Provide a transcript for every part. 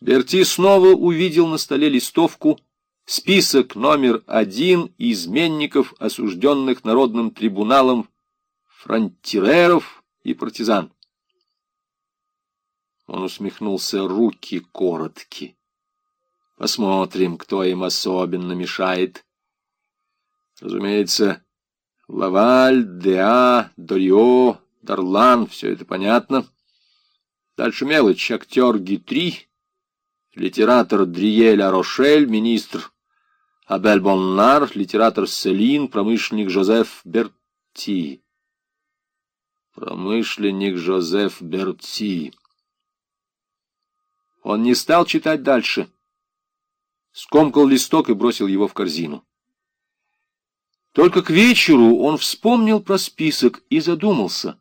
Берти снова увидел на столе листовку список номер один изменников, осужденных народным трибуналом, фронтиреров и партизан. Он усмехнулся, руки коротки. Посмотрим, кто им особенно мешает. Разумеется, Лаваль, Деа, Дорио, Дарлан, все это понятно. Дальше мелочь, актер Гитри, литератор Дриеля Рошель, министр Абель Боннар, литератор Селин, промышленник Жозеф Берти. Промышленник Жозеф Берти. Он не стал читать дальше. Скомкал листок и бросил его в корзину. Только к вечеру он вспомнил про список и задумался.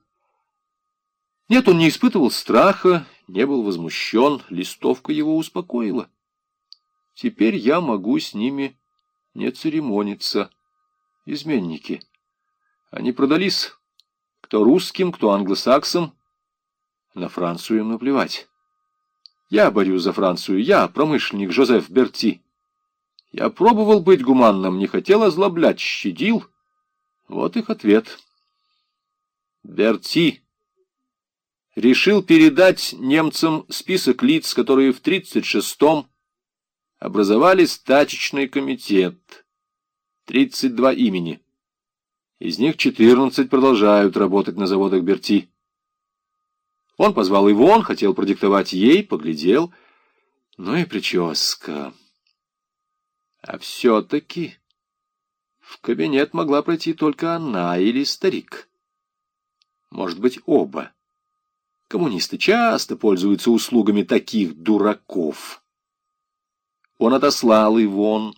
Нет, он не испытывал страха, не был возмущен, листовка его успокоила. Теперь я могу с ними не церемониться. Изменники. Они продались. Кто русским, кто англосаксам. На Францию им наплевать. Я борюсь за Францию, я промышленник Жозеф Берти. Я пробовал быть гуманным, не хотел озлоблять, щадил. Вот их ответ. Берти решил передать немцам список лиц, которые в 36-м образовали стачечный комитет. 32 имени. Из них 14 продолжают работать на заводах Берти. Он позвал Ивон, хотел продиктовать ей, поглядел. Ну и прическа. А все-таки в кабинет могла пройти только она или старик. Может быть, оба. Коммунисты часто пользуются услугами таких дураков. Он отослал Ивон,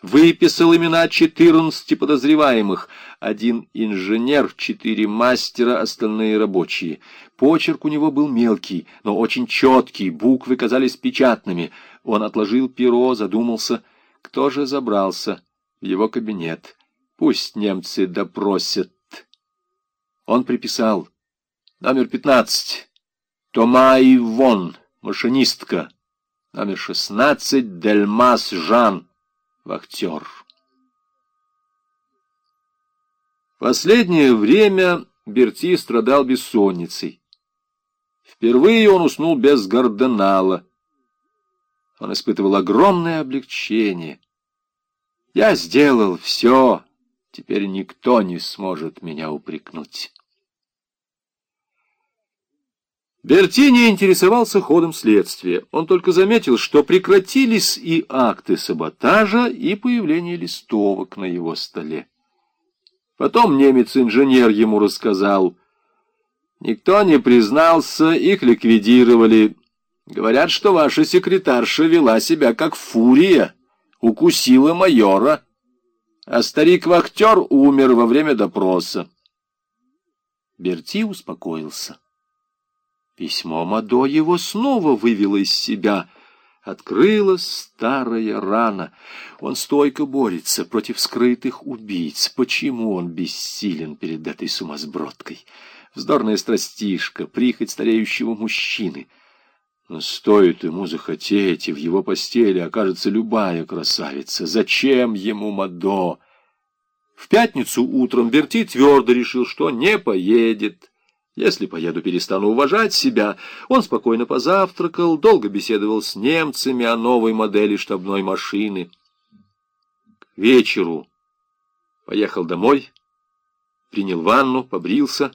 выписал имена четырнадцати подозреваемых, один инженер, четыре мастера, остальные рабочие. Почерк у него был мелкий, но очень четкий, буквы казались печатными. Он отложил перо, задумался, кто же забрался в его кабинет. Пусть немцы допросят. Он приписал Номер пятнадцать. Тома Ивон, машинистка. Номер шестнадцать. Дельмас Жан, вахтер. Последнее время Берти страдал бессонницей. Впервые он уснул без гарденала. Он испытывал огромное облегчение. «Я сделал все, теперь никто не сможет меня упрекнуть». Берти не интересовался ходом следствия. Он только заметил, что прекратились и акты саботажа, и появление листовок на его столе. Потом немец-инженер ему рассказал. Никто не признался, их ликвидировали. Говорят, что ваша секретарша вела себя как фурия, укусила майора, а старик-вахтер умер во время допроса. Берти успокоился. Письмо Мадо его снова вывело из себя. Открылась старая рана. Он стойко борется против скрытых убийц. Почему он бессилен перед этой сумасбродкой? Вздорная страстишка, прихоть стареющего мужчины. Но стоит ему захотеть, и в его постели окажется любая красавица. Зачем ему Мадо? В пятницу утром Берти твердо решил, что не поедет. Если поеду, перестану уважать себя. Он спокойно позавтракал, долго беседовал с немцами о новой модели штабной машины. К вечеру поехал домой, принял ванну, побрился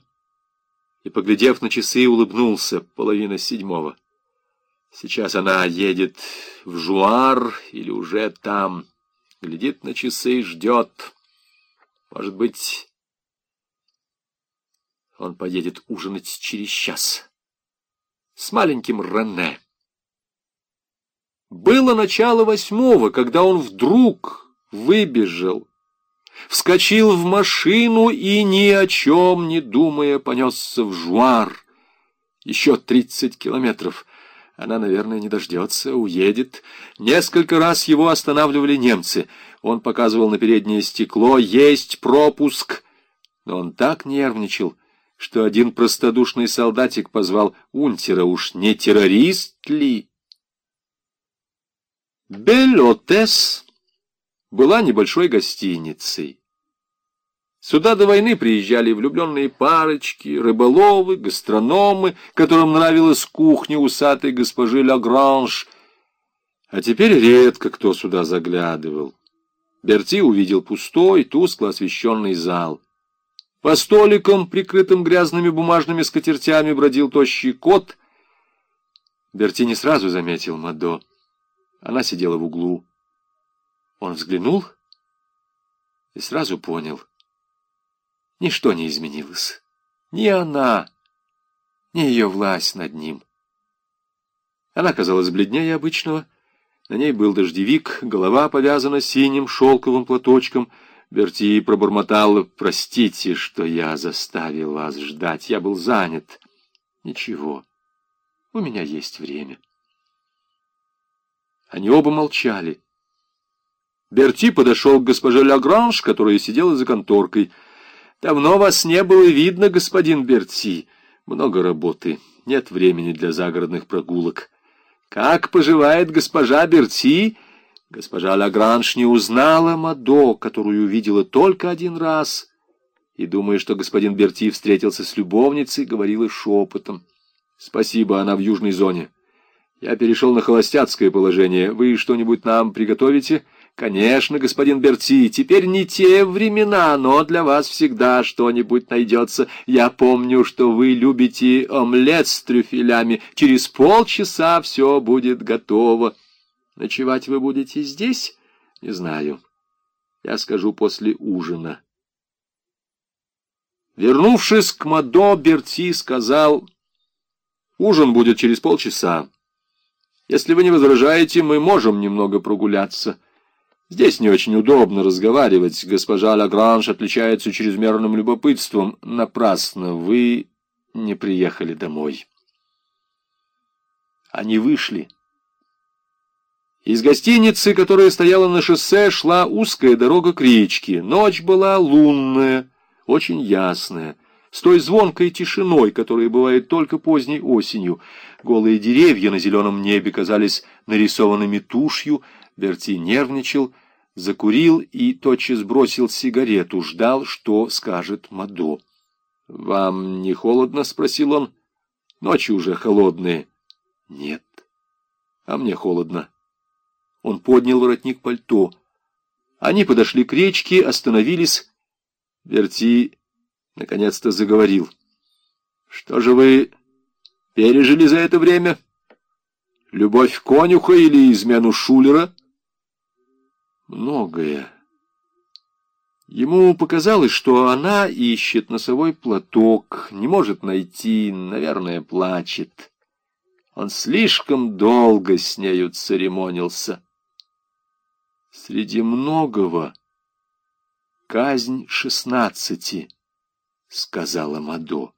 и, поглядев на часы, улыбнулся половина седьмого. Сейчас она едет в Жуар или уже там, глядит на часы и ждет. Может быть... Он поедет ужинать через час с маленьким Рене. Было начало восьмого, когда он вдруг выбежал, вскочил в машину и, ни о чем не думая, понесся в Жуар. Еще тридцать километров. Она, наверное, не дождется, уедет. Несколько раз его останавливали немцы. Он показывал на переднее стекло «Есть пропуск!» Но он так нервничал, что один простодушный солдатик позвал унтера, уж не террорист ли? Бель-Отес была небольшой гостиницей. Сюда до войны приезжали влюбленные парочки, рыболовы, гастрономы, которым нравилась кухня усатой госпожи Лагранж. А теперь редко кто сюда заглядывал. Берти увидел пустой, тускло освещенный зал. По столикам, прикрытым грязными бумажными скатертями, бродил тощий кот. Берти не сразу заметил Мадо. Она сидела в углу. Он взглянул и сразу понял — Ничто не изменилось. Ни она, ни ее власть над ним. Она казалась бледнее обычного. На ней был дождевик, голова повязана синим шелковым платочком. Берти пробормотал, «Простите, что я заставил вас ждать. Я был занят». «Ничего, у меня есть время». Они оба молчали. Берти подошел к госпоже Лагранж, которая сидела за конторкой. Давно вас не было видно, господин Берти. Много работы, нет времени для загородных прогулок. Как поживает госпожа Берти? Госпожа Лагранж не узнала Мадо, которую видела только один раз, и, думая, что господин Берти встретился с любовницей, говорила шепотом. «Спасибо, она в южной зоне. Я перешел на холостяцкое положение. Вы что-нибудь нам приготовите?» «Конечно, господин Берти, теперь не те времена, но для вас всегда что-нибудь найдется. Я помню, что вы любите омлет с трюфелями. Через полчаса все будет готово. Ночевать вы будете здесь? Не знаю. Я скажу после ужина». Вернувшись к Мадо, Берти сказал, «Ужин будет через полчаса. Если вы не возражаете, мы можем немного прогуляться». Здесь не очень удобно разговаривать. Госпожа Лагранж отличается чрезмерным любопытством. Напрасно вы не приехали домой. Они вышли. Из гостиницы, которая стояла на шоссе, шла узкая дорога к речке. Ночь была лунная, очень ясная, с той звонкой тишиной, которая бывает только поздней осенью. Голые деревья на зеленом небе казались нарисованными тушью, Берти нервничал, закурил и тотчас бросил сигарету, ждал, что скажет Мадо. «Вам не холодно?» — спросил он. «Ночи уже холодные». «Нет, а мне холодно». Он поднял воротник пальто. Они подошли к речке, остановились. Верти наконец-то заговорил. «Что же вы пережили за это время? Любовь конюха или измену Шулера?» многое. Ему показалось, что она ищет носовой платок, не может найти, наверное, плачет. Он слишком долго с нею церемонился. Среди многого казнь шестнадцати, сказала Мадо.